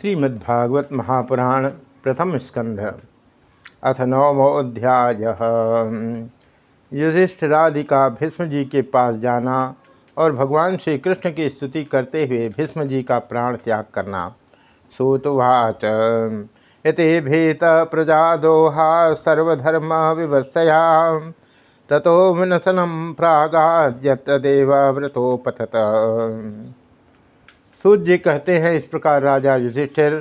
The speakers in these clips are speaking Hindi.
श्रीमद्भागवत महापुराण प्रथम स्कंध। अथ नवमोध्याय युधिष्ठिरादि का भीष्म जी के पास जाना और भगवान श्री कृष्ण की स्तुति करते हुए भीष्म जी का प्राण त्याग करना। सूतवाच, इति भीत प्रजाद्रोहा सर्वधर्म विवस्या तथो ततो विनशनम प्रागाद्यतदेव व्रतोपथत सूत जी कहते हैं, इस प्रकार राजा युधिष्ठिर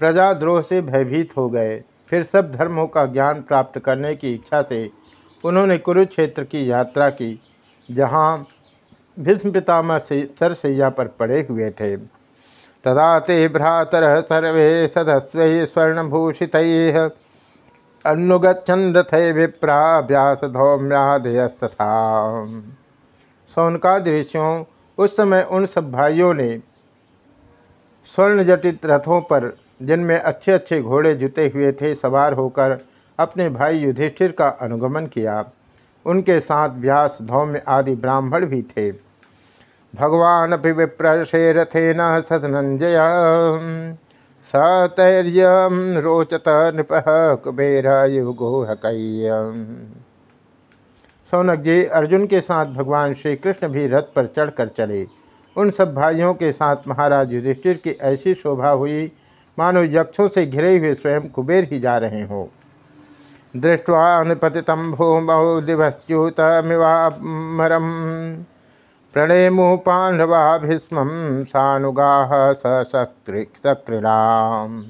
प्रजाद्रोह से भयभीत हो गए। फिर सब धर्मों का ज्ञान प्राप्त करने की इच्छा से उन्होंने कुरुक्षेत्र की यात्रा की, जहाँ भीष्म पितामह से सरसैया पर पड़े हुए थे। तदा ते भ्रातर सर्वे सदस्व स्वर्णभूषित अनुगछन रथ विप्रा व्यास धौम्यादयस्तथा सौनकाद ऋषियों, उस समय उन सब भाइयों ने स्वर्ण जटित रथों पर, जिनमें अच्छे अच्छे घोड़े जुते हुए थे, सवार होकर अपने भाई युधिष्ठिर का अनुगमन किया। उनके साथ व्यास, धौम्य आदि ब्राह्मण भी थे। भगवान अपि विप्रशे रथे न सधनंजय। सतैर्य रोचत नृप कुबेर युगोहक सौनक जी अर्जुन के साथ भगवान श्री कृष्ण भी रथ पर चढ़कर चले। उन सब भाइयों के साथ महाराज युधिष्ठिर की ऐसी शोभा हुई, मानो यक्षों से घिरे हुए स्वयं कुबेर ही जा रहे हों। दृष्टवा निपतितम भूमौ दिवस्यूतमिवामरम प्रणेमु पांडवा भीष्म सानुगा सक्रीड़ाम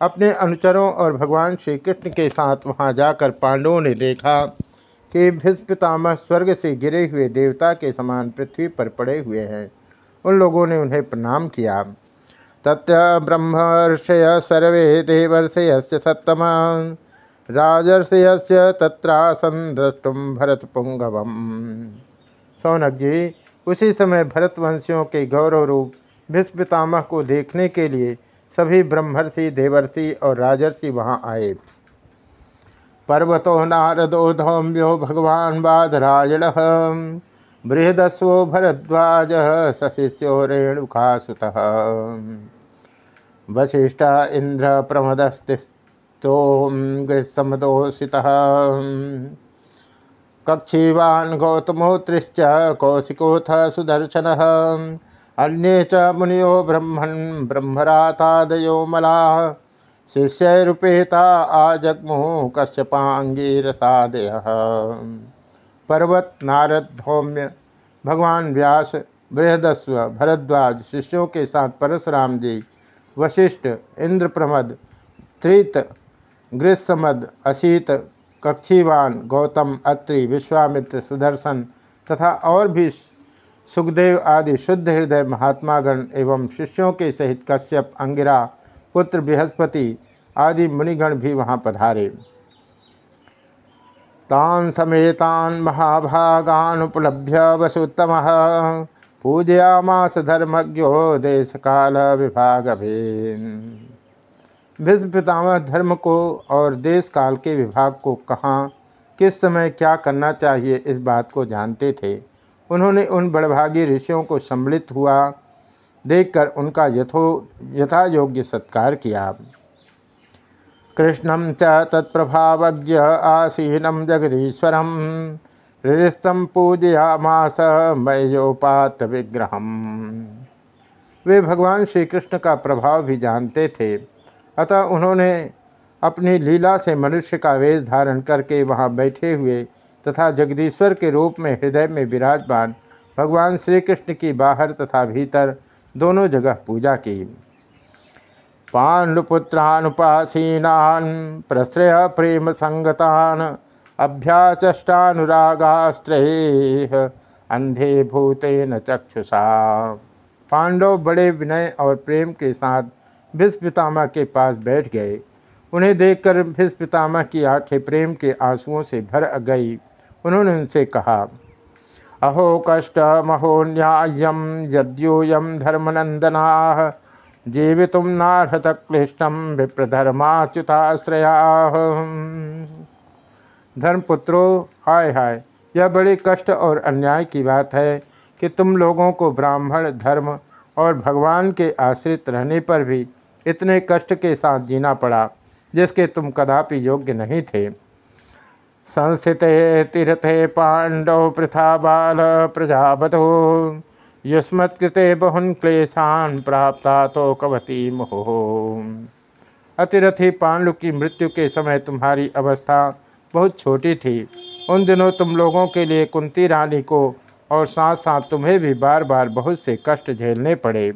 अपने अनुचरों और भगवान श्री कृष्ण के साथ वहाँ जाकर पांडवों ने देखा कि भीष्पितामह स्वर्ग से गिरे हुए देवता के समान पृथ्वी पर पड़े हुए हैं। उन लोगों ने उन्हें प्रणाम किया। तत्र ब्रह्मर्षय सर्वे देवर्षय सत्तम राजर्षय तत्रासन द्रष्टुम भरत पुंगवम सौनक जी, उसी समय भरतवंशियों के गौरव रूप भीष्पितामह को देखने के लिए सभी ब्रह्मर्षि, देवर्षि और राजर्षि वहाँ आए। पर्वतो नारदो धौम्यो भगवान बाधराजड़ बृहदस्वो भरद्वाज सशिष्यो रेणुकासुत वशिष्ठ इंद्र प्रमदस्तिस्तो गृहसमदोषित। कक्षीवान् गौतमोत्रिश्च कौशिकोऽथ सुदर्शन अन्ये च मुनियो ब्रह्मन् ब्रह्मरातादयो मलाः। शिष्यरूपेता आजग्मुः कश्यपांगीरसादय पर्वत नारद धौम्य भगवान व्यास बृहदस्व भरद्वाज शिष्यों के साथ परशुराम जी, वशिष्ठ इंद्रप्रमद, त्रित गृहसमद अशीत, कक्षीवान, गौतम, अत्रि, विश्वामित्र, सुदर्शन तथा और भी सुखदेव आदि शुद्ध हृदय महात्मागण एवं शिष्यों के सहित कश्यप, अंगिरा पुत्र बृहस्पति आदि मुनिगण भी वहाँ पधारे। तान समेतान महाभागानुपलभ्य वसुत्तम। पूजयामास धर्मज्ञो देश काल विभाग भीष्म पितामह धर्म को और देश काल के विभाग को कहाँ, किस समय क्या करना चाहिए इस बात को जानते थे। उन्होंने उन बड़भागी ऋषियों को सम्मिलित हुआ। देखकर उनका यथो यथा योग्य सत्कार किया। कृष्ण च तत्प्रभावज्ञ आसीनम जगदीश्वर हृदयस्तम पूजयामास मयोपात विग्रह वे भगवान श्री कृष्ण का प्रभाव भी जानते थे। अतः उन्होंने अपनी लीला से मनुष्य का वेश धारण करके वहाँ बैठे हुए तथा जगदीश्वर के रूप में हृदय में विराजमान भगवान श्री कृष्ण की बाहर तथा भीतर दोनों जगह पूजा की। पांडुपुत्रानुपासीनान, प्रश्रय प्रेम संगतान अभ्याचष्टानुरागास्त्रेह अंधे भूते न चक्षुषा। पांडव बड़े विनय और प्रेम के साथ भीष्म पितामह के पास बैठ गए। उन्हें देखकर भीष्म पितामह की आँखें प्रेम के आंसुओं से भर गई। उन्होंने उनसे कहा अहो कष्ट महो न्यायम यद्योयम धर्मनंदना जीवित नार्हत क्लिष्टम विप्रधर्माच्युताश्रया। धर्मपुत्रो, हाय हाय, यह बड़े कष्ट और अन्याय की बात है कि तुम लोगों को ब्राह्मण, धर्म और भगवान के आश्रित रहने पर भी इतने कष्ट के साथ जीना पड़ा, जिसके तुम कदापि योग्य नहीं थे। संस्थिते तीर्थे पांडव पृथा बाल प्रजापतो। युष्मत्कृते बहुन क्लेशान प्राप्ता तो कवती मोह। अतिरथी पांडु की मृत्यु के समय तुम्हारी अवस्था बहुत छोटी थी। उन दिनों तुम लोगों के लिए कुंती रानी को और साथ साथ तुम्हें भी बार बार बहुत से कष्ट झेलने पड़े।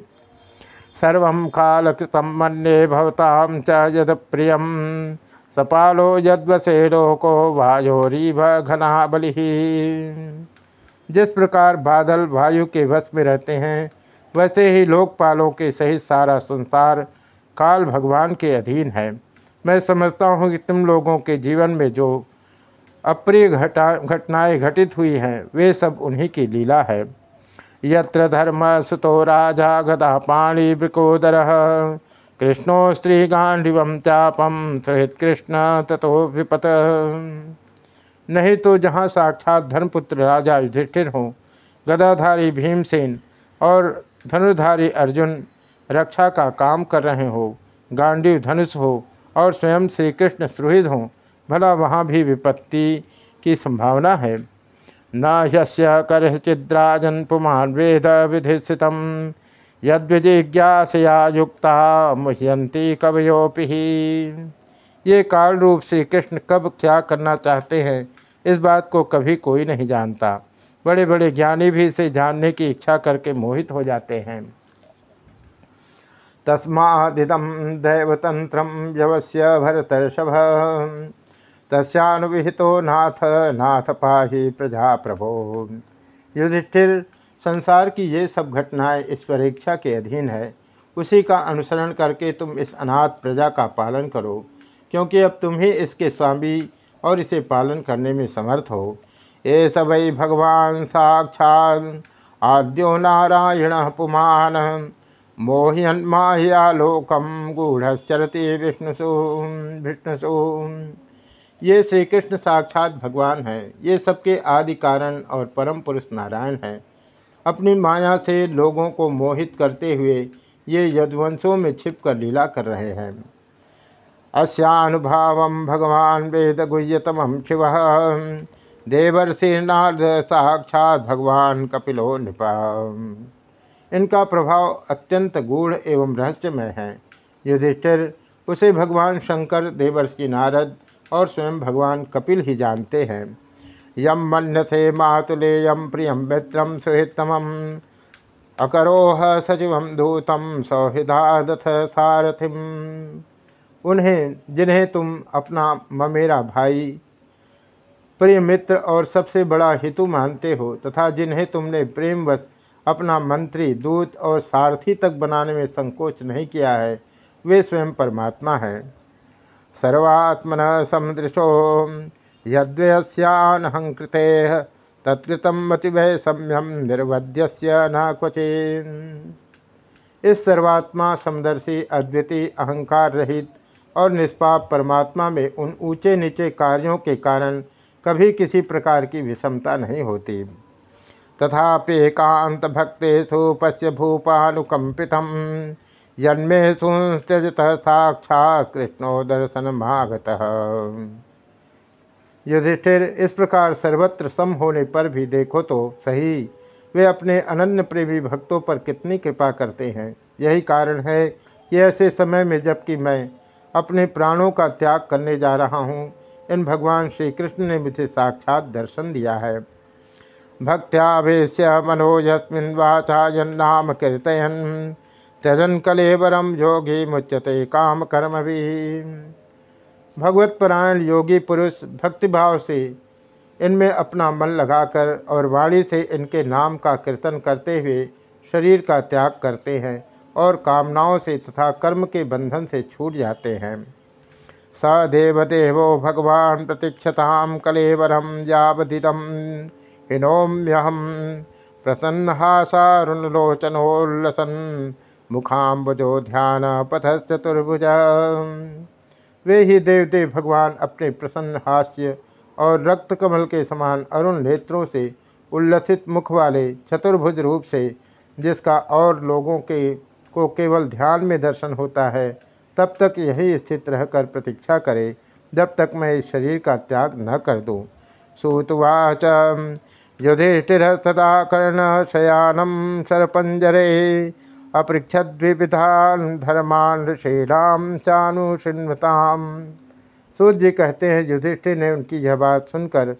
सर्व कालकृतम मन्ये भवताम च यद प्रियम सपालो यदवसे लोको वायोरीव घना बलि जिस प्रकार बादल वायु के वश में रहते हैं, वैसे ही लोकपालों के सहित सारा संसार काल भगवान के अधीन है। मैं समझता हूँ कि तुम लोगों के जीवन में जो अप्रिय घटा, घटनाएँ घटित हुई हैं, वे सब उन्हीं की लीला है। यत्र धर्म सुतो राजा गदा पाणी वृकोदर कृष्णो स्त्री गांडिव चापम सहित कृष्ण तथो विपत नहीं तो जहाँ साक्षात धर्मपुत्र राजा युधिष्ठिर हों, गदाधारी भीमसेन और धनुधारी अर्जुन रक्षा का काम कर रहे हो, गांडीव धनुष हो और स्वयं श्री कृष्ण सुहृद हों, भला वहाँ भी विपत्ति की संभावना है। न यस्य करचिद्राजन पुमान वेद विधिस्थित यद्विजिज्ञासया युक्ता मुह्यंती कवयोपि ये काल रूप श्री कृष्ण कब क्या करना चाहते हैं, इस बात को कभी कोई नहीं जानता। बड़े बड़े ज्ञानी भी इसे जानने की इच्छा करके मोहित हो जाते हैं। तस्मादिदम दैवतंत्र व्यवस्य भरतर्षभ। तस्यानुविहितो नाथ नाथ पाही प्रजा प्रभो युधिष्ठिर संसार की ये सब घटनाएँ ईश्वर इच्छा के अधीन है। उसी का अनुसरण करके तुम इस अनाथ प्रजा का पालन करो, क्योंकि अब तुम ही इसके स्वामी और इसे पालन करने में समर्थ हो। ये सबई भगवान साक्षात आद्यो नारायण पुमान मोहन्मायालोकम गूढ़श्चरती विष्णुसु विष्णुसु। ये श्री कृष्ण साक्षात भगवान हैं। ये सबके आदि कारण और परम पुरुष नारायण हैं। अपनी माया से लोगों को मोहित करते हुए ये यदवंशों में छिप कर लीला कर रहे हैं। अस्यानुभाव भगवान वेद गुह्यतम शिव। देवर्षिनाद साक्षात भगवान कपिलो नृपा इनका प्रभाव अत्यंत गूढ़ एवं रहस्यमय है। युधिष्ठिर उसे भगवान शंकर, देवर्षि नारद और स्वयं भगवान कपिल ही जानते हैं। यम से मातुलेयम प्रियम मित्रम सुहितम अकरोह सचिव दूतम सौहृदादथ सारथिम। उन्हें, जिन्हें तुम अपना ममेरा भाई, प्रिय मित्र और सबसे बड़ा हितु मानते हो, तथा जिन्हें तुमने प्रेमवश अपना मंत्री, दूत और सारथी तक बनाने में संकोच नहीं किया है, वे स्वयं परमात्मा है। सर्वात्मन समदृशो यद्वयस्यानहंकृते तत्कृतम मतिभय सम्यम निर्वध्य न क्वचे इस सर्वात्मा समदर्शी, अद्वितीय, अहंकार रहित और निष्पाप परमात्मा में उन ऊँचे नीचे कार्यों के कारण कभी किसी प्रकार की विषमता नहीं होती। तथाप्येकांत भक्तेषु पश्य भूपानुकंपित यन्मे सुत्यजत साक्षात कृष्णो दर्शन मागत युधिष्ठिर, इस प्रकार सर्वत्र सम होने पर भी देखो तो सही। वे अपने अनन्य प्रेमी भक्तों पर कितनी कृपा करते हैं। यही कारण है कि ऐसे समय में जबकि मैं अपने प्राणों का त्याग करने जा रहा हूँ, इन भगवान श्री कृष्ण ने मुझे साक्षात दर्शन दिया है। भक्त्यावेश मनो यस्मिन् वाचा यन्नाम कीर्तयन्। त्यजन कलेवरम योगी मुच्यते काम कर्म भी भगवत परायण योगी पुरुष भक्तिभाव से इनमें अपना मन लगाकर और वाणी से इनके नाम का कीर्तन करते हुए शरीर का त्याग करते हैं और कामनाओं से तथा कर्म के बंधन से छूट जाते हैं। स देवदेवो भगवान प्रतीक्षताम कलेवरम यावदिदम हिनोम्यहम प्रसन्नहासारुणलोचनोल्लसन। मुखाम्बुजो ध्यान पथश्चतुर्भुज वे ही देवदेव भगवान अपने प्रसन्न हास्य और रक्त कमल के समान अरुण नेत्रों से उल्लसित मुख वाले चतुर्भुज रूप से, जिसका और लोगों के को केवल ध्यान में दर्शन होता है, तब तक यही स्थित रहकर प्रतीक्षा करे, जब तक मैं इस शरीर का त्याग न कर दूँ। सूतवाच युधिष्ठिर तदा कर्ण शयानम सरपंजरे अपृक्षद्विविधान धर्मान ऋषीणाम चानुशृण्वताम सूर्य जी कहते हैं, युधिष्ठिर ने उनकी यह बात सुनकर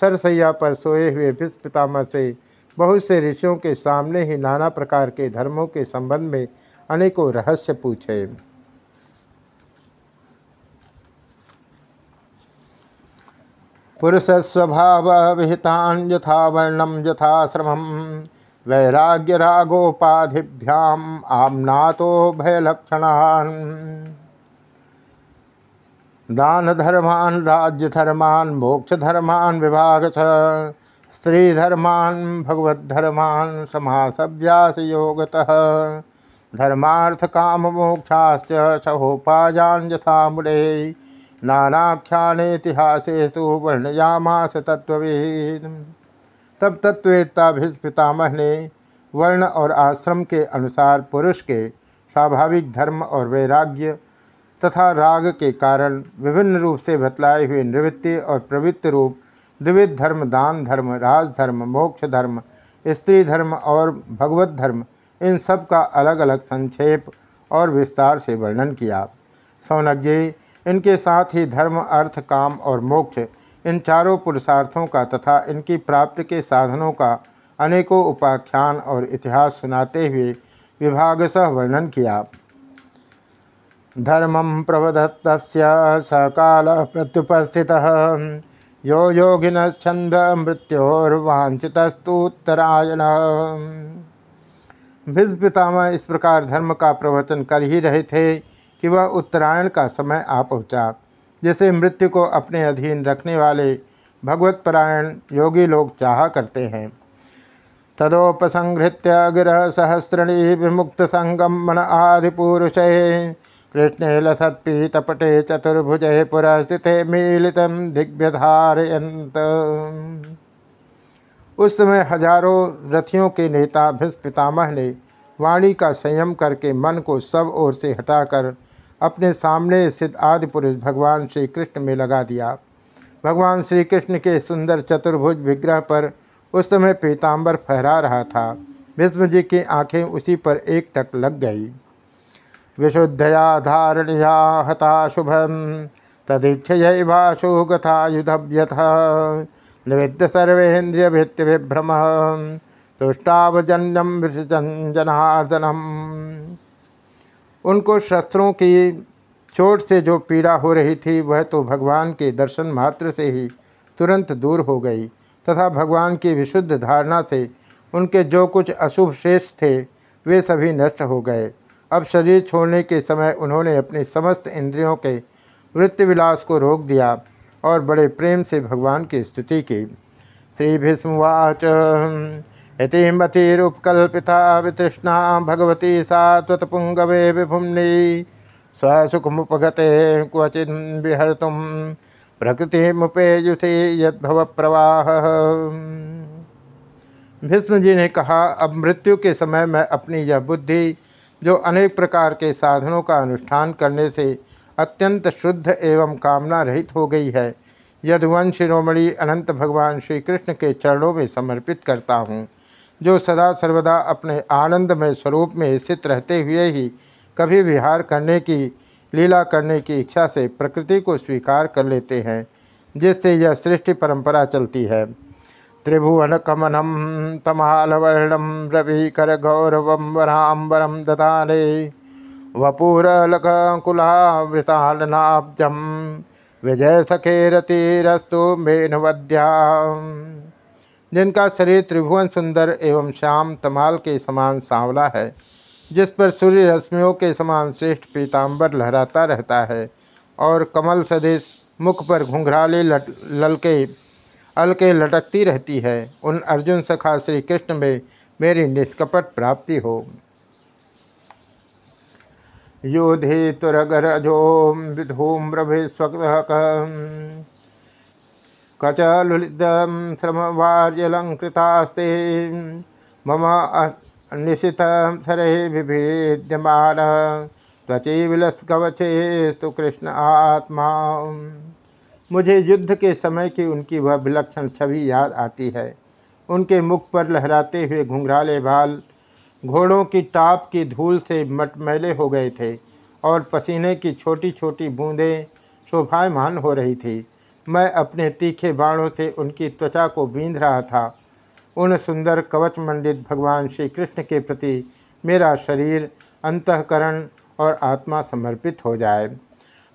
सरसैया पर सोए हुए भीष्म पितामह से बहुत से ऋषियों के सामने ही नाना प्रकार के धर्मों के संबंध में अनेकों रहस्य पूछे। पुरुषस्वभाव विहितान यथा वर्णम यथाश्रमम। वैराग्य रागोपाधिभ्याम आमनातो भयलक्षणान। दान धर्मान राज्य धर्मान मोक्ष धर्मान विभाग स्त्री धर्मान भगवत धर्मान समासव्यास योगतः धर्मार्थ काम मोक्षाश्च सहोपाजान यथा मुड़े नानाख्यानेतिहासे तो वर्णयामास तत्ववेद तब तत्वेत्ता पितामह ने वर्ण और आश्रम के अनुसार पुरुष के स्वाभाविक धर्म और वैराग्य तथा राग के कारण विभिन्न रूप से बतलाए हुए निवृत्ति और प्रवृत्ति रूप, द्विविध धर्म, दान धर्म राजधर्म मोक्ष धर्म, स्त्री धर्म और भगवत धर्म, इन सब का अलग अलग संक्षेप और विस्तार से वर्णन किया। सौनक जी, इनके साथ ही धर्म, अर्थ, काम और मोक्ष इन चारों पुरुषार्थों का तथा इनकी प्राप्ति के साधनों का अनेकों उपाख्यान और इतिहास सुनाते हुए विभाग विभागसह वर्णन किया। धर्मम प्रवदत्त सकाल प्रत्युपस्थित। यो योगिन छंद मृत्योर्वांछितस्तुत्तरायण भिज पितामह इस प्रकार धर्म का प्रवचन कर ही रहे थे कि वह उत्तरायण का समय आ पहुँचा। जिसे मृत्यु को अपने अधीन रखने वाले भगवत परायण योगी लोग चाहा करते हैं। तदोपसंहृत्य गिरह सहस्रणी विमुक्त संगम मन आदिपुरुष कृष्ण लसत्पीतपटे चतुर्भुज पुरस्थित मीलित दिग्व्यधारयंत उस समय हज़ारों रथियों के नेता भीष्म पितामह ने वाणी का संयम करके मन को सब ओर से हटाकर अपने सामने स्थित आदि पुरुष भगवान श्री कृष्ण में लगा दिया। भगवान श्री कृष्ण के सुंदर चतुर्भुज विग्रह पर उस समय पीताम्बर फहरा रहा था। भीष्म जी की आँखें उसी पर एक टक लग गई। विशुद्धया धारणया हता शुभम तदीक्षयभाषु गथा युधव्यथ। निविद्य सर्वेन्द्रिय भृत्य विभ्रम तुष्टावजन्यम विसर्जनार्दनम उनको शस्त्रों की चोट से जो पीड़ा हो रही थी, वह तो भगवान के दर्शन मात्र से ही तुरंत दूर हो गई तथा भगवान की विशुद्ध धारणा से उनके जो कुछ अशुभ शेष थे, वे सभी नष्ट हो गए। अब शरीर छोड़ने के समय उन्होंने अपने समस्त इंद्रियों के वृत्ति विलास को रोक दिया और बड़े प्रेम से भगवान की स्तुति की। श्री भीष्मवाच इति मतिरुपकल्पिता वितृष्णा, भगवती सात्वतपुंगवे विभुम्नि। स्वसुखमुपगते क्वचिन विहर्तुम प्रकृति मुपेयुथे यद्भव प्रवाह भीष्म जी ने कहा, अब मृत्यु के समय मैं अपनी यह बुद्धि, जो अनेक प्रकार के साधनों का अनुष्ठान करने से अत्यंत शुद्ध एवं कामना रहित हो गई है, यदुवंश शिरोमणि अनंत भगवान श्री कृष्ण के चरणों में समर्पित करता हूँ। जो सदा सर्वदा अपने आनंदमय स्वरूप में स्थित रहते हुए ही कभी विहार करने की, लीला करने की इच्छा से प्रकृति को स्वीकार कर लेते हैं, जिससे यह सृष्टि परंपरा चलती है। त्रिभुवन कमनम तमालवर्णम रवि कर गौरवम वराम्बरम दताने वपुरलकुलावृतालनाब्जम विजय सखेरतिरस्तु मेनवद्या जिनका शरीर त्रिभुवन सुंदर एवं श्याम तमाल के समान सांवला है, जिस पर सूर्य रश्मियों के समान श्रेष्ठ पीताम्बर लहराता रहता है और कमल सदेश मुख पर घुंघराले लट, ललके, अलके लटकती रहती है। उन अर्जुन सखा श्री कृष्ण में मेरी निष्कपट प्राप्ति हो। योधे तुरगरजो विधूम्रभिस्वक कचलुलित श्रमवार्यलंकृतास्ते। मम निशित सरे विभेद्यमान। त्वचे विलस कवचे स्तु कृष्ण आत्मा। मुझे युद्ध के समय की उनकी वह विलक्षण छवि याद आती है। उनके मुख पर लहराते हुए घुंघराले बाल, घोड़ों की टाप की धूल से मटमैले हो गए थे और पसीने की छोटी छोटी बूंदें शोभायमान हो रही थी। मैं अपने तीखे बाणों से उनकी त्वचा को बींध रहा था। उन सुंदर कवच मंडित भगवान श्री कृष्ण के प्रति मेरा शरीर अंतकरण और आत्मा समर्पित हो जाए।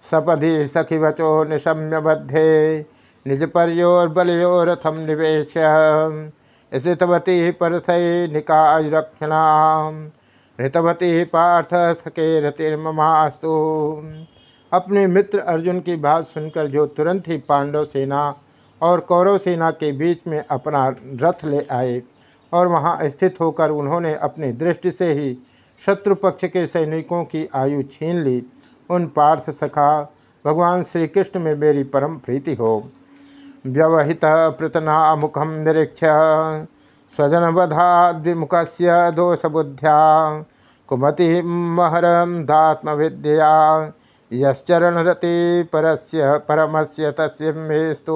सपधि सखी वचो निशम्य बद्धे, निज परयोर्बलयोरथम निवेश स्थितवती परथय निकाय रक्षणा ऋतवती पार्थ सके रतिर्ममास्तु। अपने मित्र अर्जुन की बात सुनकर जो तुरंत ही पांडव सेना और कौरव सेना के बीच में अपना रथ ले आए और वहाँ स्थित होकर उन्होंने अपनी दृष्टि से ही शत्रु पक्ष के सैनिकों की आयु छीन ली। उन पार्थ सखा, भगवान श्री कृष्ण में मेरी परम प्रीति हो। व्यवहित पृतना मुखम निरीक्ष स्वजनवधाद्विमुख से दोष दोषबुद्ध्या, कुमति महरम धात्म विद्या यश्चरण रति परस्य परमस्य तस्य मेस्तु।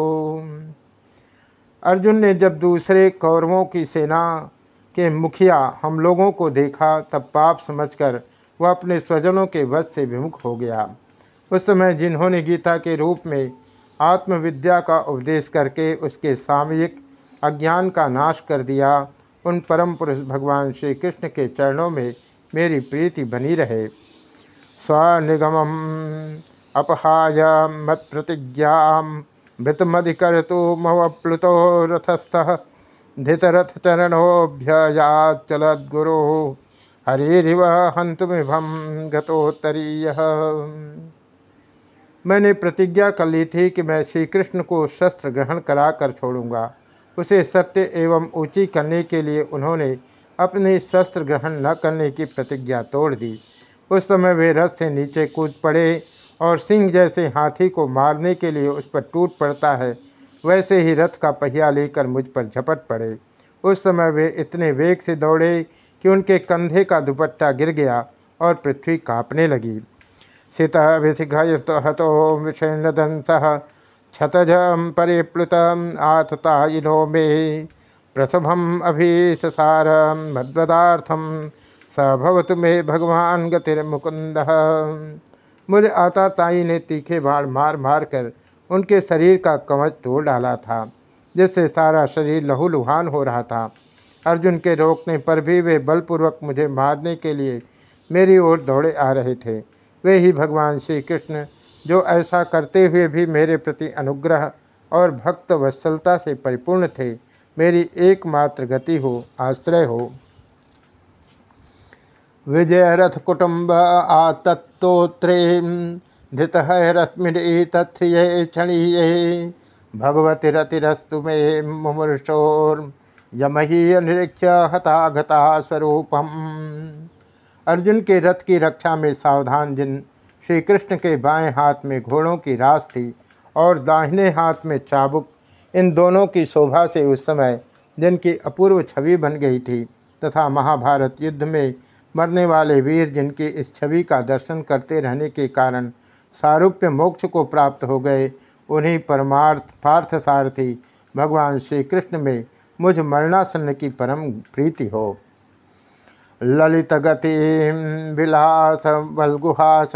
अर्जुन ने जब दूसरे कौरवों की सेना के मुखिया हम लोगों को देखा, तब पाप समझकर वह अपने स्वजनों के वध से विमुख हो गया। उस समय जिन्होंने गीता के रूप में आत्मविद्या का उपदेश करके उसके सामयिक अज्ञान का नाश कर दिया, उन परम पुरुष भगवान श्री कृष्ण के चरणों में मेरी प्रीति बनी रहे। स्वनिगम अपहाय मत प्रतिज्ञा मृतमधिकर्तु मवप्लुतो रथस्थ धितरथ चरणोभ्ययाचलद्गुरु हरिव हंतुमिभम गतोत्तरीय। मैंने प्रतिज्ञा कर ली थी कि मैं श्री कृष्ण को शस्त्र ग्रहण करा कर छोड़ूँगा। उसे सत्य एवं ऊँची करने के लिए उन्होंने अपने शस्त्र ग्रहण न करने की प्रतिज्ञा तोड़ दी। उस समय वे रथ से नीचे कूद पड़े और सिंह जैसे हाथी को मारने के लिए उस पर टूट पड़ता है। वैसे ही रथ का पहिया लेकर मुझ पर झपट पड़े। उस समय वे इतने वेग से दौड़े कि उनके कंधे का दुपट्टा गिर गया और पृथ्वी कांपने लगी। सीता विशिघयतो हतो विषण्दंस क्षतज परिप्लुत आतता इनो मे। प्रसभम अभिसार मद्वदार्थम स भवतु मे भगवान गतिर्मुकुंद मुझे आता ताई ने तीखे बाढ़ मार मार कर उनके शरीर का कवच तोड़ डाला था, जिससे सारा शरीर लहूलुहान हो रहा था। अर्जुन के रोकने पर भी वे बलपूर्वक मुझे मारने के लिए मेरी ओर दौड़े आ रहे थे। वे ही भगवान श्री कृष्ण जो ऐसा करते हुए भी मेरे प्रति अनुग्रह और भक्त वत्सलता से परिपूर्ण थे, मेरी एकमात्र गति हो, आश्रय हो। विजय रथ कुटुंब आतत्तोत्रे धृत रश्मि तथ्रिय क्षणीय भगवती रतिरस्तु मे मुमूर्षोर यमही निरीक्ष स्वरूपम अर्जुन के रथ की रक्षा में सावधान जिन श्री कृष्ण के बाएँ हाथ में घोड़ों की रास थी और दाहिने हाथ में चाबुक, इन दोनों की शोभा से उस समय जिनकी अपूर्व छवि बन गई थी तथा महाभारत युद्ध में मरने वाले वीर जिनकी इस छवि का दर्शन करते रहने के कारण सारूप्य मोक्ष को प्राप्त हो गए, उन्हीं परमार्थ पार्थ सारथी भगवान श्री कृष्ण में मुझ मरणासन्न की परम प्रीति हो। ललित गति विलास बलगुहास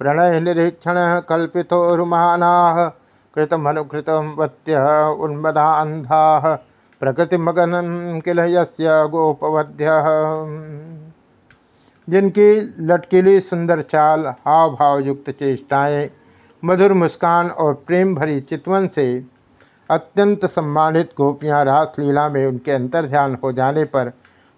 प्रणय निरीक्षण कल्पितोरुमाना, कृतमनुकृत वत्य उन्मदान्धा, प्रकृतिमगन किल यस्य गोपवध्य। जिनकी लटकीली सुंदर चाल हाव भाव युक्त चेष्टाएँ, मधुर मुस्कान और प्रेम भरी चितवन से अत्यंत सम्मानित गोपियाँ रासलीला में उनके अंतर्ध्यान हो जाने पर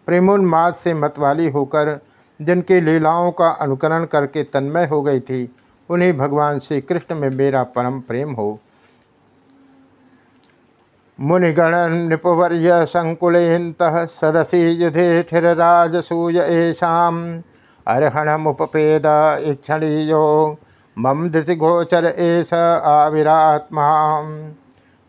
प्रेमोन्माद से मतवाली होकर जिनकी लीलाओं का अनुकरण करके तन्मय हो गई थी, उन्हें भगवान श्री कृष्ण में मेरा परम प्रेम हो। मुनिगण नृपवर्य संकुलेत सदसी युधिष्ठिराजसूय ऐसा अर्हण मुपेद इक्षणीयो मम धृतिगोचर एस आविरात्मा।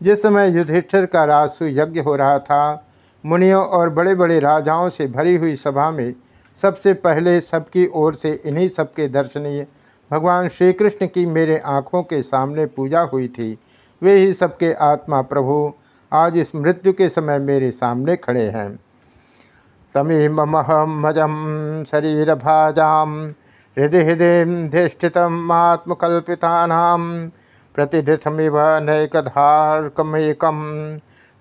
जिस समय युधिष्ठिर का राजसु यज्ञ हो रहा था, मुनियों और बड़े बड़े राजाओं से भरी हुई सभा में सबसे पहले सबकी ओर से इन्हीं सबके दर्शनीय, भगवान श्री कृष्ण की मेरे आँखों के सामने पूजा हुई थी। वे ही सबके आत्मा प्रभु आज इस मृत्यु के समय मेरे सामने खड़े हैं। समीमहमजम शरीर भाजाम हृदय हृदय धिष्ठित धिष्ठितमात्मकल्पिता प्रतिदिशमिव नैकधारकमेकम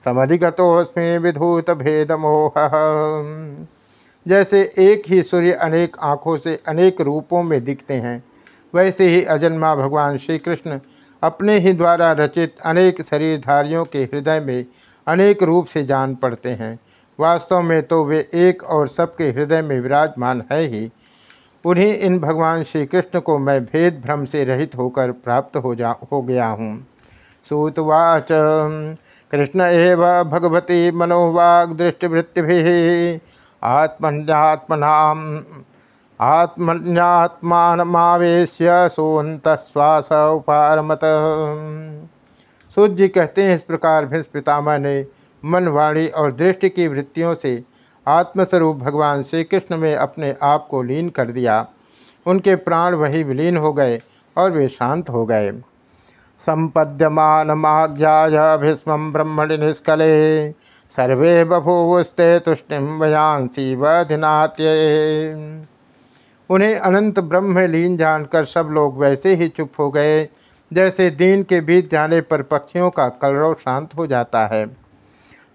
समधिगतोस्मे विधूत भेद मोह जैसे एक ही सूर्य अनेक आँखों से अनेक रूपों में दिखते हैं, वैसे ही अजन्मा भगवान श्री कृष्ण अपने ही द्वारा रचित अनेक शरीरधारियों के हृदय में अनेक रूप से जान पड़ते हैं। वास्तव में तो वे एक और सबके हृदय में विराजमान है ही। उन्हीं इन भगवान श्री कृष्ण को मैं भेद भ्रम से रहित होकर प्राप्त हो जा, हो गया हूँ। सूतवाच कृष्ण एव भगवती मनोवाग दृष्टिवृत्ति आत्मन्यात्मना आत्मन्यात्मावेश्य सोन्त श्वास उपारमत सूर्य जी कहते हैं, इस प्रकार भिष पितामह ने मन वाणी और दृष्टि की वृत्तियों से आत्मस्वरूप भगवान श्री कृष्ण में अपने आप को लीन कर दिया। उनके प्राण वही विलीन हो गए और वे शांत हो गए। संपद्यमान माज्ञा भीष्म ब्रह्मणि निष्कले, सर्वे बभूवस्ते तुष्टिम वयांसी वधिनात्य उन्हें अनंत ब्रह्म लीन जानकर सब लोग वैसे ही चुप हो गए, जैसे दिन के बीत जाने पर पक्षियों का कलरव शांत हो जाता है।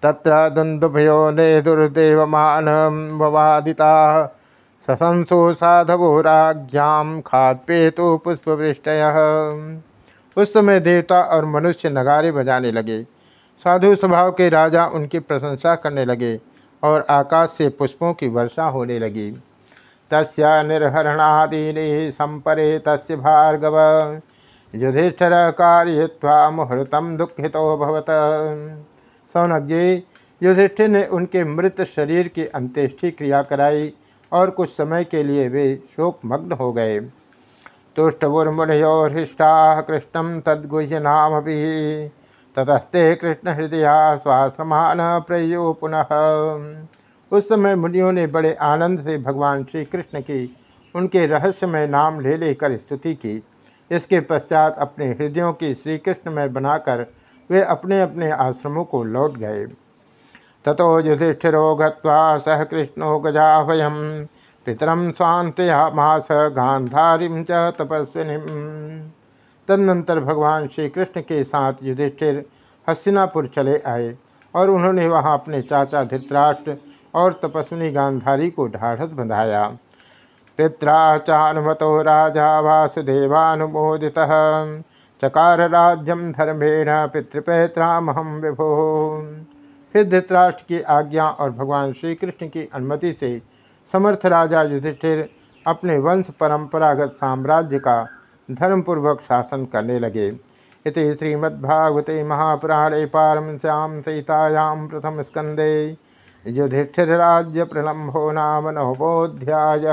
तत्र दुंदुभयो ने दुर्देवमान ववादिता सशंसो साधवो राज्ञाम खाद्य तो पुष्पवृष्ट उस समय देवता और मनुष्य नगारे बजाने लगे। साधु स्वभाव के राजा उनकी प्रशंसा करने लगे और आकाश से पुष्पों की वर्षा होने लगी। तस्य संपरे तस्य भार्गव। युधिष्ठर कार्यत्वा मुहूर्तम दुखितो भवत। सौनज्ञ युधिष्ठिर ने उनके मृत शरीर की अंत्येष्टि क्रिया कराई और कुछ समय के लिए वे शोकमग्न हो गए। तुष्टवुर्मुनयो हृष्टा कृष्णम तद्गुह्य नाम भी ततस्ते कृष्ण हृदय स्वाश्रमान प्रयो पुनः। उस समय मुनियों ने बड़े आनंद से भगवान श्री कृष्ण की, उनके रहस्यमय नाम ले लेकर स्तुति की। इसके पश्चात अपने हृदयों की श्री कृष्ण में बनाकर वे अपने अपने आश्रमों को लौट गए। ततो युधिष्ठिरो गत्वा सह कृष्णो गजाभयम पितरम मास गांधारी च तपस्विनी। तदनंतर भगवान श्री कृष्ण के साथ युधिष्ठिर हस्तिनापुर चले आए और उन्होंने वहाँ अपने चाचा धृतराष्ट्र और तपस्विनी गांधारी को ढाढ़स बंधाया। पित्राचानुमतो राजा वासुदेवानुमोदित। चकार राज्यम धर्मेण पितृपैत्रामहम विभो। फिर धृतराष्ट्र की आज्ञा और भगवान श्री कृष्ण की अनुमति से समर्थ राजा युधिष्ठिर अपने वंश परंपरागत साम्राज्य का धर्मपूर्वक शासन करने लगे। इति श्रीमद्भागवते महापुराणे पारमश्याम सहितायां प्रथम स्कंदे युधिष्ठिराज्य प्रलम्भो नाम नवमोध्याय